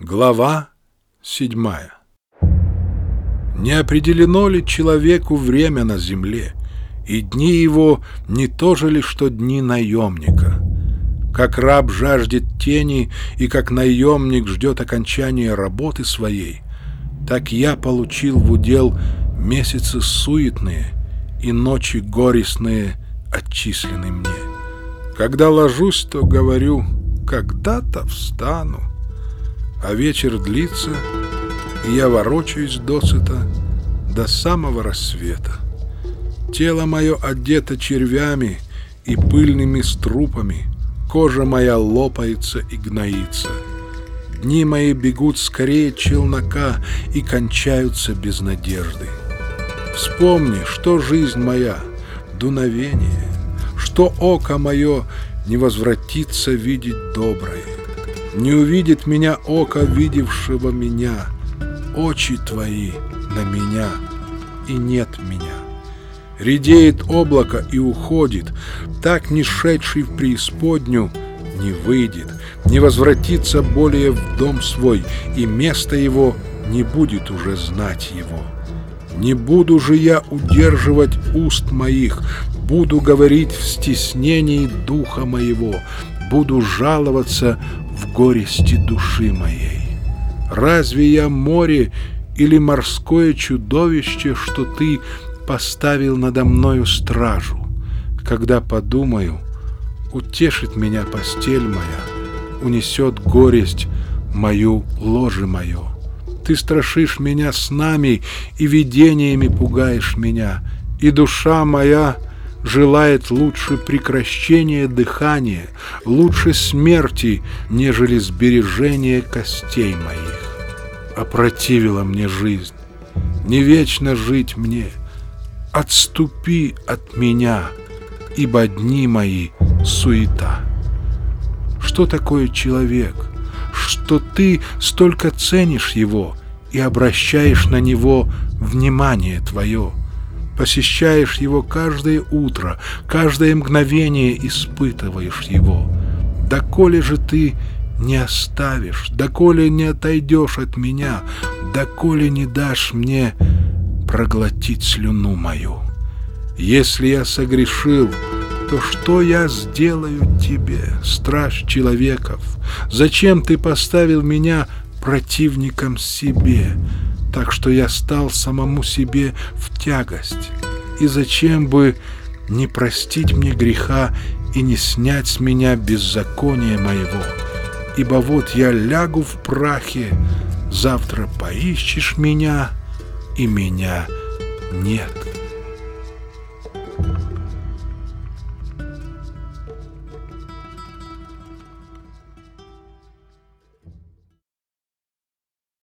Глава седьмая Не определено ли человеку время на земле, и дни его не то же ли, что дни наемника? Как раб жаждет тени, и как наемник ждет окончания работы своей, так я получил в удел месяцы суетные и ночи горестные отчислены мне. Когда ложусь, то говорю, когда-то встану, а вечер длится, и я ворочаюсь досыта до самого рассвета. Тело мое одето червями и пыльными струпами, кожа моя лопается и гноится. Дни мои бегут скорее челнока и кончаются без надежды. Вспомни, что жизнь моя — дуновение, что око мое не возвратится видеть доброе. Не увидит меня око, видевшего меня, очи твои на меня, и нет меня. Редеет облако и уходит, так не шедший в преисподню не выйдет, не возвратится более в дом свой, и место его не будет уже знать его. Не буду же я удерживать уст моих, буду говорить в стеснении духа моего, буду жаловаться горести души моей. Разве я море или морское чудовище, что ты поставил надо мною стражу? Когда подумаю, утешит меня постель моя, унесет горесть мою ложе мое. Ты страшишь меня снами и видениями пугаешь меня, и душа моя желает лучше прекращения дыхания, лучше смерти, нежели сбережения костей моих. Опротивила мне жизнь, не вечно жить мне. Отступи от меня, ибо дни мои суета. Что такое человек — что ты столько ценишь его и обращаешь на него внимание твое. Посещаешь его каждое утро, каждое мгновение испытываешь его. Доколе же ты не оставишь, доколе не отойдешь от меня, доколе не дашь мне проглотить слюну мою. Если я согрешил, то что я сделаю тебе, страж человеков? Зачем ты поставил меня противником себе, так что я стал самому себе в тягость? И зачем бы не простить мне греха и не снять с меня беззакония моего? Ибо вот я лягу в прахе, завтра поищешь меня, и меня нет».